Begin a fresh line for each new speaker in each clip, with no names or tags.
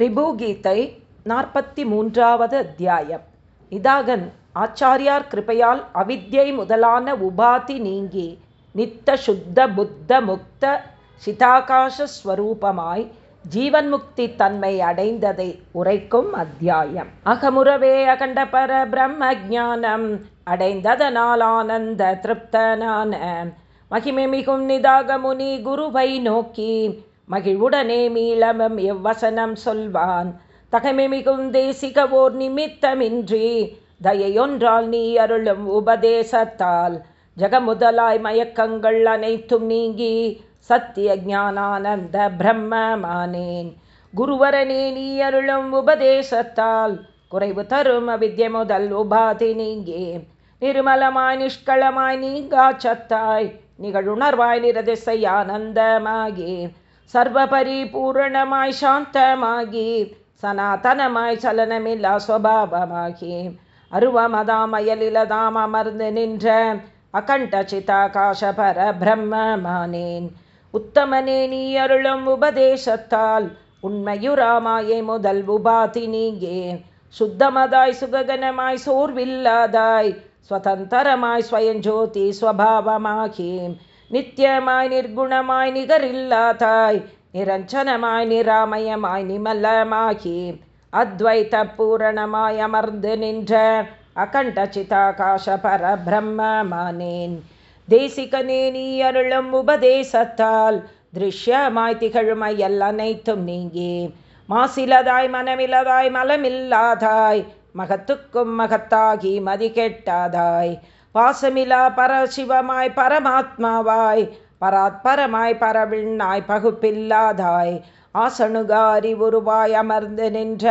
ரிபுகீதை நாற்பத்தி மூன்றாவது அத்தியாயம். இதாகன் ஆச்சாரியார் கிருபையால் அவித்யை முதலான உபாதி நீங்கி நித்த சுத்த புத்த முக்த சிதாகாசஸ்வரூபமாய் ஜீவன்முக்தி தன்மை அடைந்ததை உரைக்கும் அத்தியாயம். அகமுறவே அகண்ட பர பிரம்ம ஜானம் அடைந்ததனால் ஆனந்த திருப்தனான மகிமை மிகும் நிதாக முனி குருவை நோக்கி மகிழ்வுடனே மீளமம் எவ்வசனம் சொல்வான். தகைமை மிகும் தேசிகவோர் நிமித்தமின்றி தயையொன்றால் நீ அருளும் உபதேசத்தால். ஜகமுதலாய் மயக்கங்கள் அனைத்தும் நீங்கி சத்திய ஞானானந்த பிரம்மமானேன். குருவரனே நீ அருளும் உபதேசத்தால் குறைவு தரும் அவித்ய முதல் உபாதி நீங்கே நிருமலமாய் நிஷ்களமாய் நீங்கா சத்தாய் நிகழுணர்வாய் நிரதிசை ஆனந்தமாகி சர்வபரிபூரணமாய் சாந்தமாகி சனாதனமாய் சலனமில்லா ஸ்வபாவமாகி அருவமதாமயலிலதாம் அமர்ந்து நின்ற அகண்ட சிதாகாச பர பிரம்மமானேன் உத்தமனே நீ அருளும் உபதேசத்தால் உண்மையுராமாயை முதல் உபாதி நீங்கே சுத்தமதாய் சுககனமாய் சோர்வில்லாதாய் ஸ்வதந்தரமாய் ஸ்வயஞ்சோதி ஸ்வபாவமாகி நித்தியமாய் நிர்குணமாய் நிகரில்லாதாய் நிரஞ்சனமாய் நிராமயமாய் நிமலமாகி அத்வைத பூரணமாய் அமர்ந்து நின்ற அகண்ட சிதாகாச பரபிரம்மமானேன். தேசிகனே நீ அருளும் உபதேசத்தால் திருஷ்யமாய் திகழுமையல் அனைத்தும் நீங்கி மாசிலதாய் மனமிலதாய் மலமில்லாதாய் மகத்துக்கும் மகத்தாகி மதி கெட்டாதாய் பாசமிலா பரசிவமாய் பரமாத்மாவாய் பராத்பரமாய் பரவிண்ணாய் பகுப்பில்லாதாய் ஆசணுகாரி உருவாய் அமர்ந்து நின்ற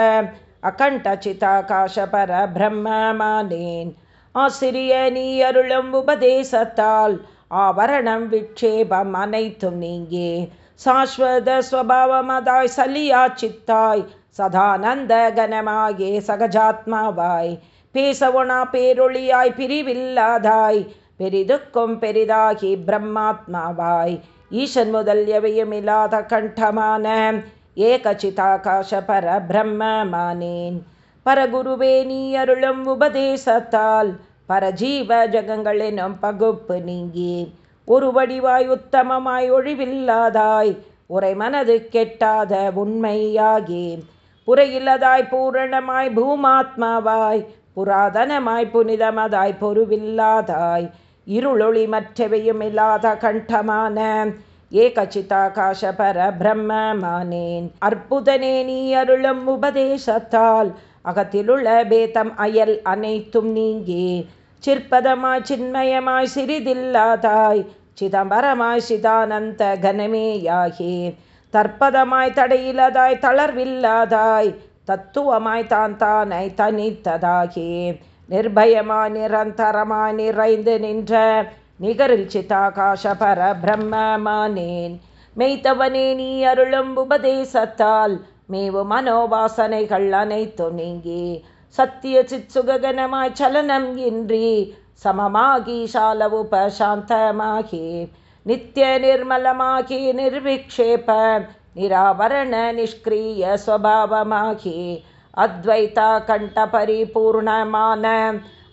அகண்ட சிதாகாஷ பர பிரம்மமானேன் ஆசிரிய நீ அருளும் உபதேசத்தால் ஆவரணம் விட்சேபம் அனைத்தும் நீங்கே. சாஸ்வத ஸ்வபாவமதாய் சலியா சித்தாய் சதானந்த கனமாகே சகஜாத்மாவாய். பேசவொணா பேரொளியாய் பிரிவில்லாதாய் பெரிதுக்கும் பெரிதாகி பிரம்மாத்மாவாய். ஈசன் முதல் எவையுமில்லாத கண்டமான ஏகச்சிதாகாச பர பிரம்மமானேன் பரகுருவே நீ அருளும் உபதேசத்தால் பரஜீவ ஜகங்களெனும் பகுப்பு நீங்கி ஒரு வடிவாய் உத்தமமாய் ஒழிவில்லாதாய் உரை மனது கெட்டாத உண்மையாகி புறையில்லதாய் பூரணமாய் பூமாத்மாவாய் புராதனமாய் புனிதமதாய் பொருவில்லாதாய் இருளொளி மற்றவையும் இல்லாத கண்டமான ஏகச்சிதாகாச பர பிரம்மமானேன் அற்புதனே நீ அருளும் உபதேசத்தால் அகத்திலுள்ள பேதம் அயல் அனைத்தும் நீங்கே. சிற்பதமாய் சின்மயமாய் சிறிதில்லாதாய் சிதம்பரமாய் சிதானந்த கனமேயாகே. தற்பதமாய் தடையிலதாய் தளர்வில்லாதாய் தத்துவமாய் தான் தானை தனித்ததாகி நிர்பயமாய் நிரந்தரமாய் நிறைந்து நின்ற நிகரில் சிதாகாச பர பிரம்மமானேன் மெய்த்தவனே நீ அருளும் உபதேசத்தால் மேவு மனோவாசனைகள் அனைத்து நீங்கி சத்திய சித் சுககனமாய் சலனம் இன்றி சமமாகி சால உபசாந்தமாகி நித்திய நிர்மலமாகி நிர்விக்ஷேப நிராவரண நிஷ்கிரிய ஸ்வபாவமாகி அத்வைதா கண்ட பரிபூர்ணமான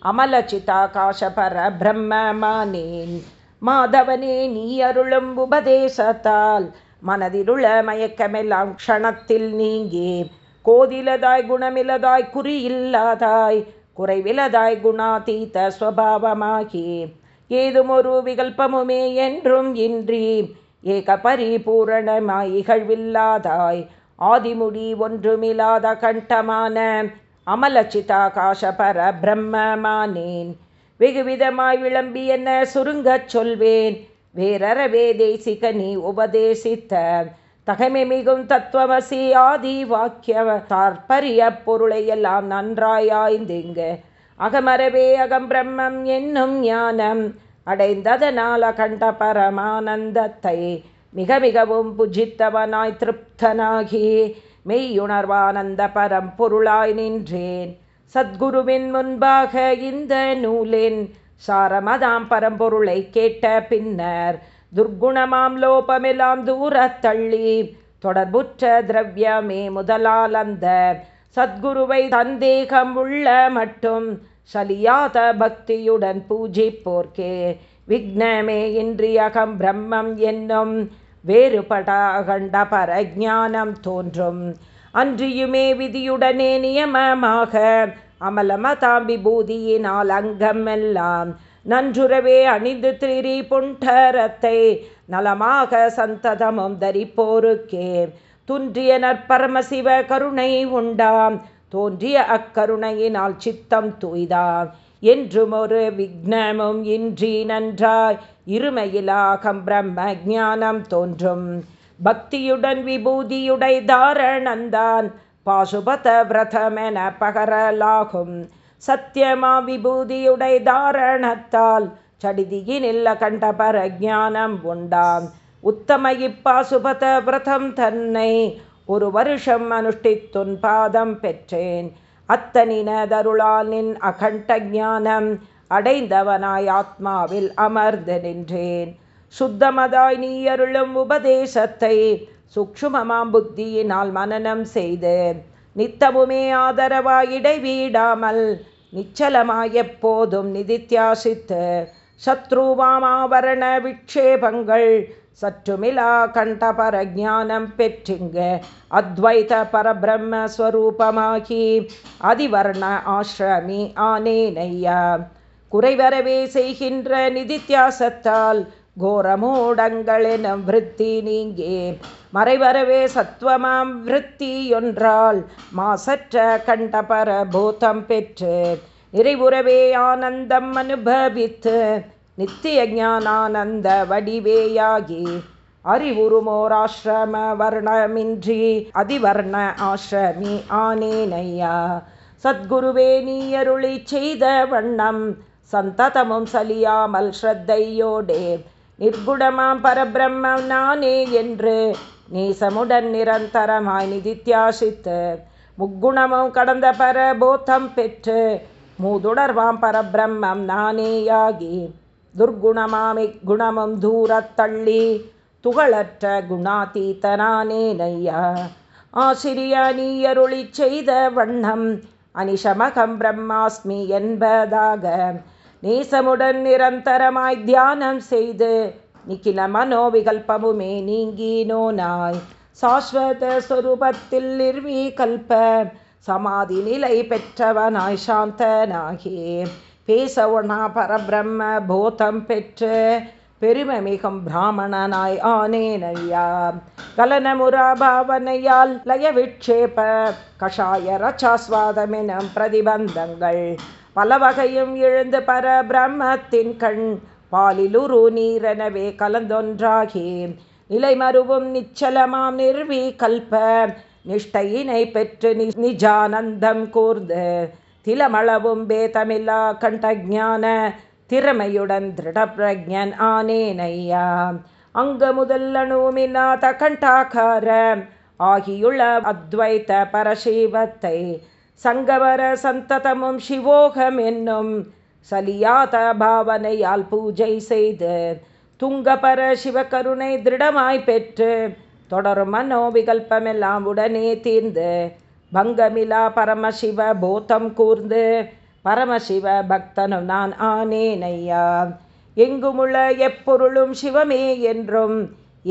அமலச்சிதாகாச பர பிரம்மமானேன் மாதவனே நீ அருளும் உபதேசத்தால் மனதிலுள்ள மயக்கமெல்லாம் க்ஷணத்தில் நீங்கி கோதிலதாய் குணமிலதாய் குறியில்லாதாய் குறைவிலதாய் குணாதீத ஸ்வபாவமாகி ஏதுமொரு விகல்பமுமே என்றும் இன்றி ஏக பரிபூரணமாய் இகழ்வில்லாதாய் ஆதிமுடி ஒன்றுமில்லாத கண்டமான அமலச்சிதாகாச பர பிரம்மமானேன் வெகுவிதமாய் விளம்பி என்ன சுருங்கச் சொல்வேன். வேறறவே தேசிக நீ உபதேசித்த தகைமை மிகும் தத்துவமசி ஆதி வாக்கிய தாற்பரிய பொருளை எல்லாம் நன்றாயாய்ந்திங்க அகமரவே அகம் பிரம்மம் என்னும் ஞானம் அடைந்ததனால் அகண்ட பரமானந்தத்தை மிக மிகவும் புஜித்தவனாய் திருப்தனாகி மெய்யுணர்வானந்த பரம்பொருளாய் நின்றேன். சத்குருவின் முன்பாக இந்த நூலின் சாரமதாம் பரம்பொருளை கேட்ட பின்னர் துர்க்குணமாம் லோபமெல்லாம் தூரத் தள்ளி தொடர்புற்ற திரவியமே முதலால் அந்த சத்குருவை சந்தேகம் உள்ள மட்டும் சலியாத பக்தியுடன் பூஜிப்போர்க்கே. விக்னமே இன்றியகம் பிரம்மம் என்னும் வேறுபட அகண்ட பரஜானம் தோன்றும். அன்றியுமே விதியுடனே நியமமாக அமலமதாம்பி பூதியினால் அங்கம் எல்லாம் நன்றுறவே அணிந்து திரி புண்டரத்தை நலமாக சந்ததமும் தரிப்போருக்கே. துன்றிய நற்பரமசிவ கருணை உண்டாம். தோன்றிய அக்கருணையினால் சித்தம் தூய்தாம் என்றும் ஒரு விக்னமும் இன்றி நன்றாய். இருமையிலாகம் பிரம்ம ஜானம் தோன்றும். பக்தியுடன் விபூதியுடை தாரணந்தான். பாசுபத விரதமென பகரலாகும். சத்தியமா விபூதியுடை தாரணத்தால் சடிதியினில்ல கண்ட பரஜானம் உண்டாம். உத்தம இப்பாசுபத விரதம் தன்னை ஒரு வருஷம் அனுஷ்டித்துன் பாதம் பெற்றேன். அத்தனினதருளால் நின் அகண்ட ஞானம் அடைந்தவனாய் ஆத்மாவில் அமர்ந்து நின்றேன். சுத்தமதாய் நீ அருளும் உபதேசத்தை சுக்ஷுமமாம் புத்தியினால் மனநம் செய்து நித்தமுமே ஆதரவாய் இடைவீடாமல் நிச்சலமாய் எப்போதும் நிதித்தியாசித்து சத்ருவாமாவரண விக்ஷேபங்கள் சற்றுமிலா கண்ட பரஜானம் பெற்றிங்க. அத்வைத பரபிரம்மஸ்வரூபமாகி அதிவர்ண ஆசிரமி ஆனேனையா குறைவரவே செய்கின்ற நிதித்தியாசத்தால் கோரமூடங்களெனும் விருத்தி நீங்கே. மறைவரவே சத்வமாம் விருத்தி ஒன்றால் மாசற்ற கண்டபர பூதம் பெற்று நிறைவுறவே ஆனந்தம் அனுபவித்து நித்திய ஞானானந்த வடிவேயாகி அறிவுருமோராசிரம வர்ணமின்றி அதிவர்ண ஆசிரமி ஆனேனையா. சத்குருவே நீயருளி செய்த வண்ணம் சந்ததமும் சலியாமல் ஸ்ரத்தையோடே. நிர்குணமாம் பரபிரம்ம நானே என்று நீசமுடன் நிரந்தரமாய் நிதித்தியாசித்து முக்குணமும் கடந்த பரபோத்தம் பெற்று மூதுடர்வாம் பரபிரம்மம் நானேயாகி துர்குணமாமி குணமும் தூரத்தள்ளி துகளற்ற குணாதீத்தனானே நையா ஆசிரிய நீயருளி செய்த வண்ணம் அனிஷமகம் பிரம்மாஸ்மி என்பதாக நேசமுடன் நிரந்தரமாய் தியானம் செய்து நிக்கில மனோவிகல்பமுமே நீங்கினோனாய் சாஸ்வத ஸ்வரூபத்தில் நிர்வீகல்ப சமாதி நிலை பெற்றவனாய் சாந்தனாகே. பேச பரபிரம்ம போதம் பெற்று பெருமை மிகும் பிராமணனாய் ஆனேனையா கலனமுரா பாவனையால் லய விட்சேப கஷாய ரச்சாஸ்வாதமெனும் பிரதிபந்தங்கள். பல வகையும் எழுந்து பர பிரம்மத்தின் கண் பாலிலுரு நீரெனவே கலந்தொன்றாகி நிலை மருவும் நிச்சலமாம் நிர்வீ கல்ப நிஷ்டையினை பெற்று நிஜானந்தம் கூர்ந்து திலமளவும் பேதமில்லா கண்டஜான திறமையுடன் திருடப்பிரஜன் ஆனேனையா. அங்க முதல் அணுவுமில்லாத கண்டாகார ஆகியுள்ள அத்வைத்த பரசீவத்தை சங்கவர சந்ததமும் சிவோகம் என்னும் சலியாத பாவனையால் பூஜை செய்து துங்கபர சிவகருணை திருடமாய் பெற்று தொடரும் மனோவிகல்பமெல்லாம் உடனே தீர்ந்து பங்கமிலா பரமசிவ போத்தம் கூர்ந்து பரமசிவ பக்தனும் நான் ஆனேனையா. எங்குமுள்ள எப்பொருளும் சிவமே என்றும்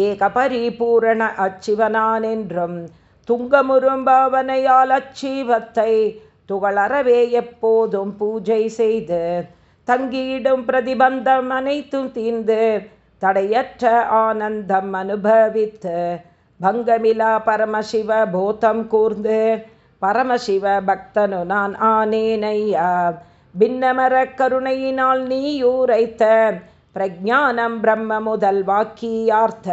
ஏக பரிபூரண அச்சிவனான் என்றும் துங்கமுறும் பாவனையால் அச்சீவத்தை துகளறவே எப்போதும் பூஜை செய்து தங்கியிடும் பிரதிபந்தம் அனைத்தும் தீர்ந்து தடையற்ற ஆனந்தம் அனுபவித்து பங்கமிலா பரமசிவ போத்தம் கூர்ந்து. பரமசிவ பக்தனு நான் ஆனேனையா. பின்னமர கருணையினால் நீயூரைத்த பிரஜானம் பிரம்ம முதல் வாக்கியார்த்த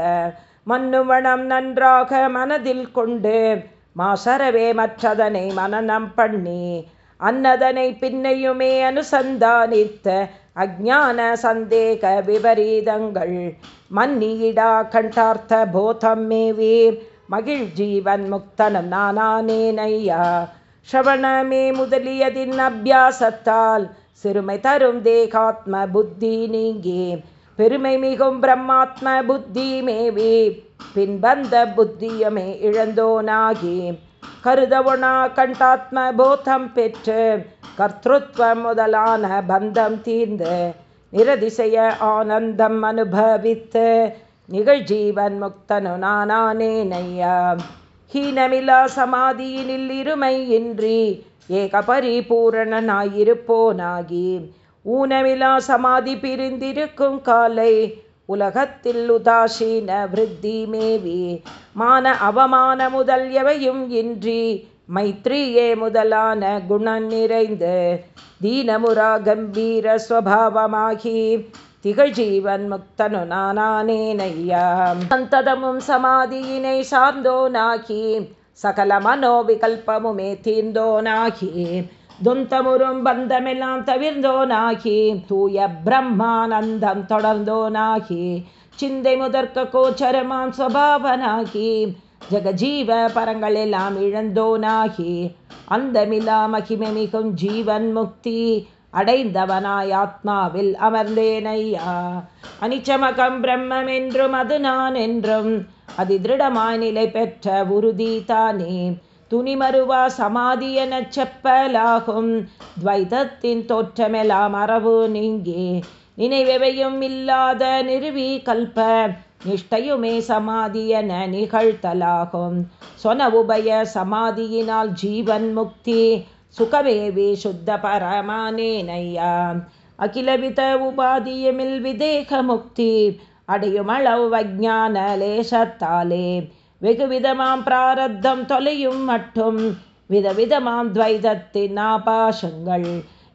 மன்னுவனம் நன்றாக மனதில் கொண்டு. மாசரவே மற்றதனை மனநம் பண்ணி. அன்னதனை பின்னையுமே அனுசந்தானித்த அஜான சந்தேக விபரீதங்கள். மன்னியிடா கண்டார்த்த போதம் மேவே மகிழ் ஜீவன் முக்தனம் நானானேனையா. ஷவணமே முதலியதின் அபியாசத்தால் சிறுமை தரும் தேகாத்ம புத்தி நீங்கே. பெருமை மிகும் பிரம்மாத்ம புத்தி மேவே. பின்பந்த புத்தியமே இழந்தோனாகி. கருதவுணா கண்டாத்ம போதம் பெற்று கர்த்தத்வம் முதலான பந்தம் தீர்ந்து நிரதிசய ஆனந்தம் அனுபவித்து நிகழ்ஜீவன் முக்தனு நானே நையா. ஹீனமிலா சமாதியினில் இருமை இன்றி ஏக பரிபூரணனாயிருப்போனாகி. ஊனமிலா சமாதி பிரிந்திருக்கும் காலை உலகத்தில் உதாசீன விருத்தி மேவி மான அவமான முதல் எவையும் இன்றி மைத்ரியே முதலான குணம் நிறைந்து தீனமுரா கம்பீர ஸ்வபாவமாகி திகழ்ஜீவன் முக்தனு நானேனையா சந்ததமும் சமாதியினை சார்ந்தோனாகி சகல மனோவிகல்பமுமே தீர்ந்தோனாகி துந்தமுறும் பந்தமெல்லாம் தவிர்ந்தோனாகி தூய பிரம்மானந்தம் தொடர்ந்தோனாகி சிந்தை முதற்க கோச்சரமாம் சுவாவனாகி ஜெகஜீவ பரங்களெல்லாம் இழந்தோனாகி அந்தமில்லா மகிமை மிகும் ஜீவன் முக்தி அடைந்தவனாய் ஆத்மாவில் அமர்ந்தேனையா அனிச்சமகம் பிரம்மம் என்றும் அது நான் என்றும் அதி திருடமாய் நிலை பெற்ற உறுதி தானே. துணிமருவா சமாதி எனச் செப்பலாகும். துவைதத்தின் தோற்றமெல்லாம் மரபு நீங்கே. நினைவெவையும் இல்லாத நிறுவி கல்ப. நிஷ்டையுமே சமாதி என நிகழ்த்தலாகும். சொன உபய சமாதியினால் ஜீவன் முக்தி. சுகமேவி சுத்த பரமானேனையா. அகிலவித உபாதியமில் விதேக முக்தி. அடையுமளவு வஜான லேசத்தாலே. வெகுவிதமாம் பிராரத்தம் தொலையும் மட்டும் விதவிதமாம் துவைதத்தின் ஆபாசங்கள்.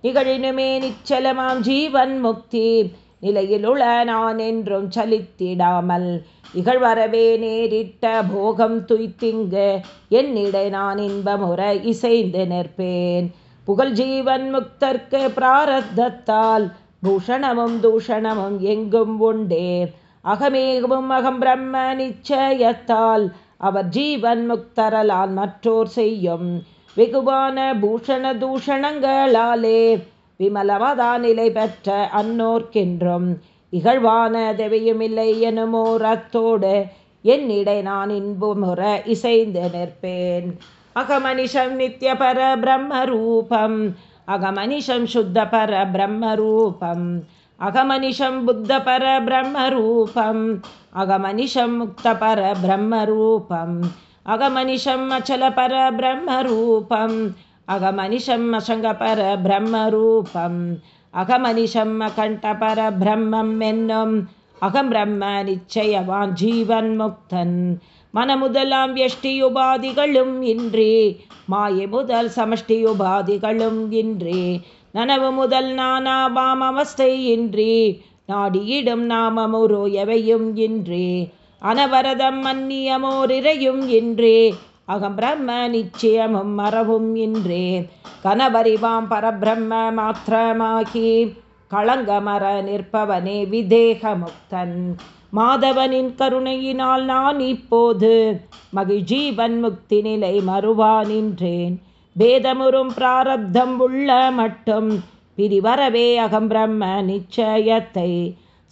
நிகழினுமே நிச்சலமாம் ஜீவன் முக்தி. நிலையிலுள நான் என்றும் சலித்திடாமல் இகழ்வரவே நேரிட்ட போகம் துய்த்திங்கு. என்னிடை நான் இன்பமுற இசைந்து நிற்பேன். புகழ் ஜீவன் முக்தர்க்கு பிராரத்தத்தால் பூஷணமும் தூஷணமும் எங்கும் உண்டே. அகமேகவும் அகம் பிரம்ம நிச்சயத்தால் அவர் ஜீவன் முக்தரலால் மற்றோர் செய்யும். வெகுவான பூஷண தூஷணங்களாலே விமலமதா நிலை பெற்ற அன்னோர்க்கென்றும் இகழ்வான தெவையுமில்லை எனுமோரத்தோடு என்னிடை நான் இன்புமுற இசைந்து நிற்பேன். அகமனிஷம் நித்திய பர பிரம்மரூபம் அகமனிஷம் சுத்த பர பிரம்மரூபம் அகமனிஷம் புத்த பர பிரம்மரூபம். அகமனிஷம் முக்த பர பிரம்மரூபம். அகமனிஷம் அச்சல பர பிரம்மரூபம். அகமனிஷம் அசங்க பர பிரம்மரூபம். அகமனிஷம் அகண்ட பர பிரம்மம் என்னும். அகம் பிரம்ம நிச்சயவான் ஜீவன் முக்தன். மனமுதலாம் எஷ்டியுபாதிகளும் இன்றி. மாயை முதல் சமஷ்டியுபாதிகளும் இன்றி. நனவு முதல் நானாபாம் அவஸ்தை இன்றி நாடியிடும் நாமமுரோ எவையும் இன்றி. அனவரதம் மன்னியமோரிரையும் இன்றே அகம் பிரம்ம நிச்சயமும் மரவும் இன்றே. கனபரிவாம் பரபிரம்ம மாத்திரமாகி களங்கமர நிற்பவனே விதேக முக்தன் மாதவனின் கருணையினால் நான் இப்போது மகிழ்ஜீவன் முக்தி நிலை மறுவான் நின்றேன். பேதமுறும் பிராரப்தம் உள்ள மட்டும் பிரிவரவே அகம் பிரம்ம நிச்சயத்தை.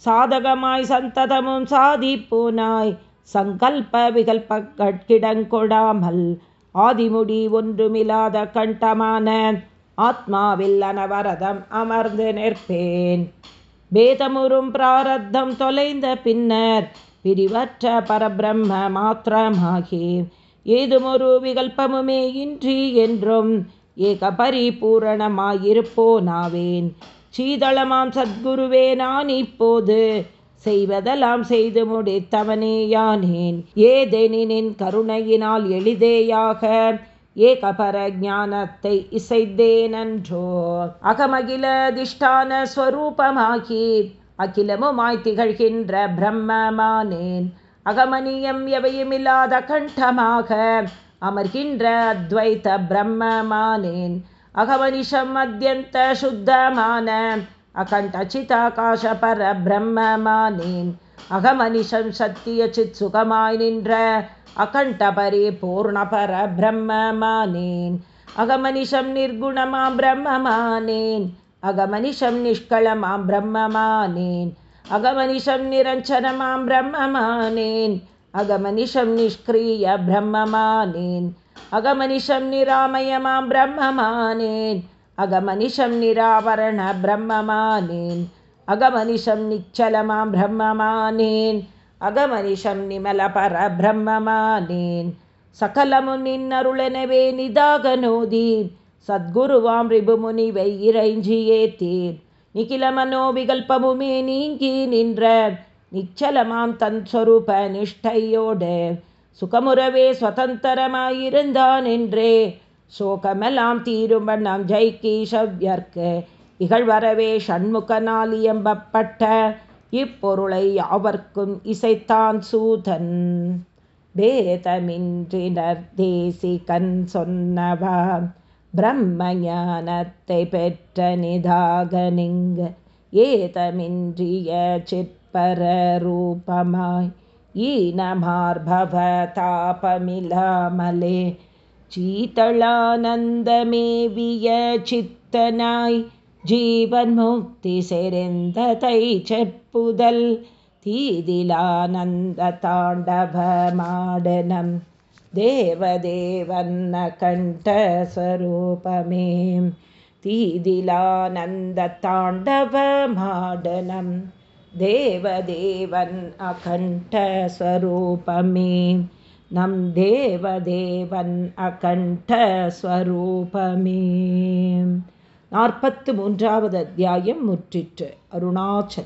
சாதகமாய் சந்ததமும் சாதிப்போனாய் சங்கல்ப விகல்ப கட்கிடங்கொடாமல் ஆதிமுடி ஒன்றுமில்லாத கண்டமான ஆத்மாவில் அனவரதம் அமர்ந்து நிற்பேன். பேதமுறும் பிராரத்தம் தொலைந்த பின்னர் பிரிவற்ற பரபிரம்ம மாத்திரமாகி ஏதுமொரு விகல்பமுமே இன்றி என்றும் ஏக பரிபூரணமாயிருப்போனாவேன் சீதளமாம் சத்குருவே நான் இப்போது செய்வதெல்லாம் செய்து முடித்தவனே யானேன். ஏதெனின் கருணையினால் எளிதேயாக ஏகபர ஞானத்தை இசைத்தேனன்றோ. அகமகில திஷ்டான ஸ்வரூபமாகி அகிலமுமாய் திகழ்கின்ற பிரம்மமானேன். அகமனியம் எவையுமில்லாத கண்டமாக அமர்கின்ற அத்வைத்த பிரம்மமானேன். அகமனிஷம் அத்தியந்த சுத்தமான அகண்ட அகண்டச்சிதாகாச பர பிரம்மமானேன் அகமனிஷம் சத்திய சித் சுகமாய் நின்ற அகண்ட பரி பூர்ண பர பிரம்மமானேன் அகமனிஷம் நிர்குணமாம் பிரம்மமானேன். அகமனிஷம் நிஷ்களமாம் பிரம்மமானேன். அகமனிஷம் நிரஞ்சனமாம் பிரம்மமானேன் அகமனிஷம் நிஷ்கிரிய பிரம்மமானேன் அகமனிஷம் நிராமயமாம் பிரம்மமானேன் அகமனிஷம் நிராவரண பிரம்மமானேன் அகமனிஷம் நிச்சலமாம் பிரம்மமானேன் அகமனிஷம் நிமலபர பிரம்மமானேன் சகலமு நின்னருளெனவே நிதாகனோதீர் சத்குருவாம் ரிபுமுனிவை இறைஞ்சியேத்தீர் நிகில மனோவிகல்பமுமே நீங்கி நின்ற நிச்சலமாம் தன் சொரூப நிஷ்டையோடு. சுகமுறவே சுதந்திரமாயிருந்தான் என்றே சோகமெல்லாம் தீரும் வண்ணம் ஜெய்கீஷவ்யர்க்கு இகழ்வரவே ஷண்முகனால் இயம்பப்பட்ட இப்பொருளை யாவர்க்கும் இசைத்தான் சூதன். பேதமின்றினர் தேசிகன் சொன்னவா பிரம்ம ஞானத்தை பெற்ற நிதாகனிங்க ஏதமின்றிய சிற்பர ரூபமாய் ஈனமார்பவ தாபமிலாமலே சீதளானந்தமேவிய சித்தனாய் ஜீவன் முக்தி செறிந்ததை செப்புதல் தீதிலானந்த தாண்டவமாடனம் தேவதேவன்ன கண்டஸ்வரூபமே தீதிலானந்த தாண்டவமாடனம் தேவதேவன் அகண்டஸ்வரூபமே நம் தேவதேவன் அகண்டஸ்வரூபமே நாற்பத்து மூன்றாவது அத்தியாயம் முற்றிற்று. அருணாச்சலம்.